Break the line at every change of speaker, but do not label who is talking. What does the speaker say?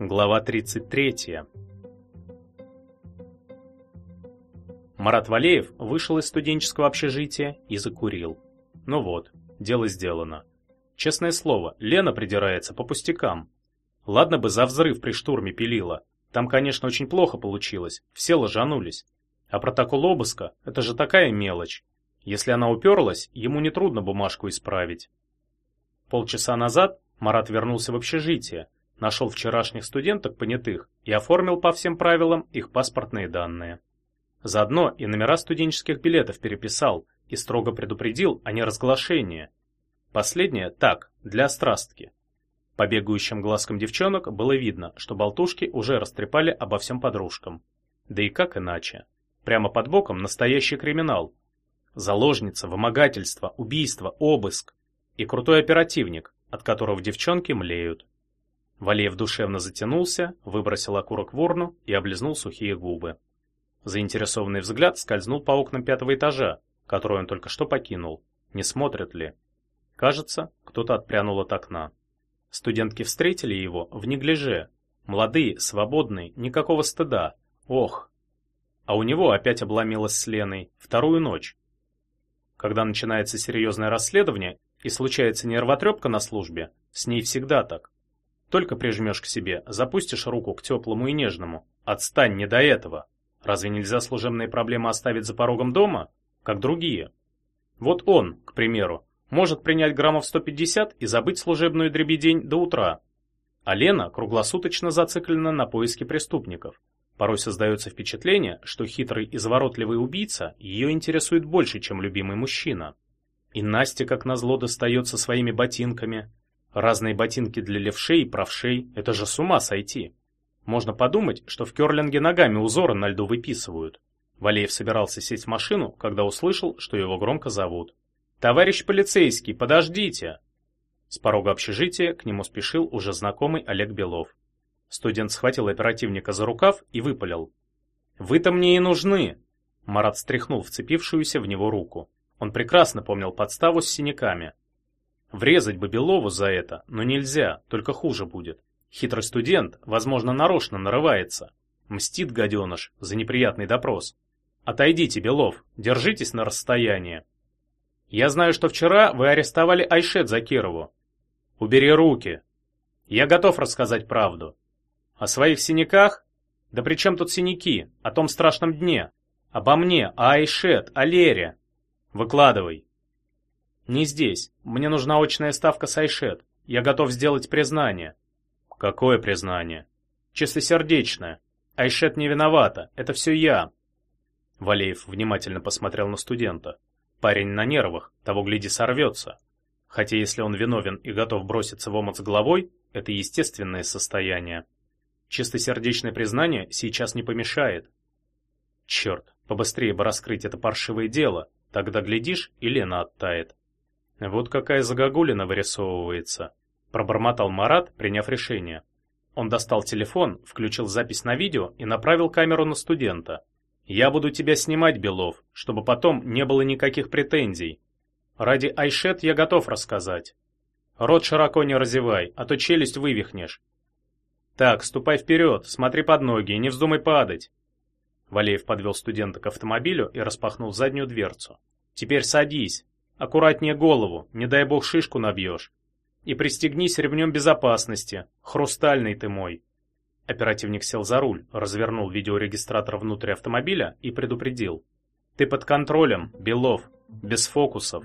Глава 33. Марат Валеев вышел из студенческого общежития и закурил. Ну вот, дело сделано. Честное слово, Лена придирается по пустякам. Ладно бы за взрыв при штурме пилила. Там, конечно, очень плохо получилось, все ложанулись. А протокол обыска – это же такая мелочь. Если она уперлась, ему нетрудно бумажку исправить. Полчаса назад Марат вернулся в общежитие, нашел вчерашних студенток понятых и оформил по всем правилам их паспортные данные. Заодно и номера студенческих билетов переписал и строго предупредил о неразглашении. Последнее так, для страстки. По бегающим глазкам девчонок было видно, что болтушки уже растрепали обо всем подружкам. Да и как иначе? Прямо под боком настоящий криминал. Заложница, вымогательство, убийство, обыск. И крутой оперативник, от которого девчонки млеют. Валеев душевно затянулся, выбросил окурок в урну и облизнул сухие губы. Заинтересованный взгляд скользнул по окнам пятого этажа, который он только что покинул. Не смотрят ли? Кажется, кто-то отпрянул от окна. Студентки встретили его в неглиже. Молодые, свободные, никакого стыда. Ох! А у него опять обломилось с Леной вторую ночь. Когда начинается серьезное расследование и случается нервотрепка на службе, с ней всегда так. Только прижмешь к себе, запустишь руку к теплому и нежному. Отстань не до этого. Разве нельзя служебные проблемы оставить за порогом дома, как другие? Вот он, к примеру, может принять граммов 150 и забыть служебную дребедень до утра. А Лена круглосуточно зациклена на поиске преступников. Порой создается впечатление, что хитрый изворотливый убийца ее интересует больше, чем любимый мужчина. И Настя, как назло, достается своими ботинками, Разные ботинки для левшей и правшей – это же с ума сойти. Можно подумать, что в керлинге ногами узоры на льду выписывают. Валеев собирался сесть в машину, когда услышал, что его громко зовут. «Товарищ полицейский, подождите!» С порога общежития к нему спешил уже знакомый Олег Белов. Студент схватил оперативника за рукав и выпалил. «Вы-то мне и нужны!» Марат стряхнул вцепившуюся в него руку. Он прекрасно помнил подставу с синяками. Врезать бы Белову за это, но нельзя, только хуже будет. Хитрый студент, возможно, нарочно нарывается. Мстит гаденыш за неприятный допрос. Отойдите, Белов, держитесь на расстоянии. Я знаю, что вчера вы арестовали Айшет Закирову. Убери руки. Я готов рассказать правду. О своих синяках? Да при чем тут синяки? О том страшном дне. Обо мне, о Айшет, о Лере. Выкладывай. «Не здесь. Мне нужна очная ставка с Айшет. Я готов сделать признание». «Какое признание?» «Чистосердечное. Айшет не виновата. Это все я». Валеев внимательно посмотрел на студента. Парень на нервах, того гляди сорвется. Хотя если он виновен и готов броситься в омут с головой, это естественное состояние. Чистосердечное признание сейчас не помешает. Черт, побыстрее бы раскрыть это паршивое дело, тогда глядишь, и Лена оттает. Вот какая загогулина вырисовывается, пробормотал Марат, приняв решение. Он достал телефон, включил запись на видео и направил камеру на студента. Я буду тебя снимать, Белов, чтобы потом не было никаких претензий. Ради Айшет я готов рассказать. Рот широко не разевай, а то челюсть вывихнешь. Так, ступай вперед, смотри под ноги и не вздумай падать. Валеев подвел студента к автомобилю и распахнул заднюю дверцу. Теперь садись, Аккуратнее голову, не дай бог шишку набьешь. И пристегнись ремнем безопасности. Хрустальный ты мой. Оперативник сел за руль, развернул видеорегистратор внутрь автомобиля и предупредил. Ты под контролем, Белов, без фокусов.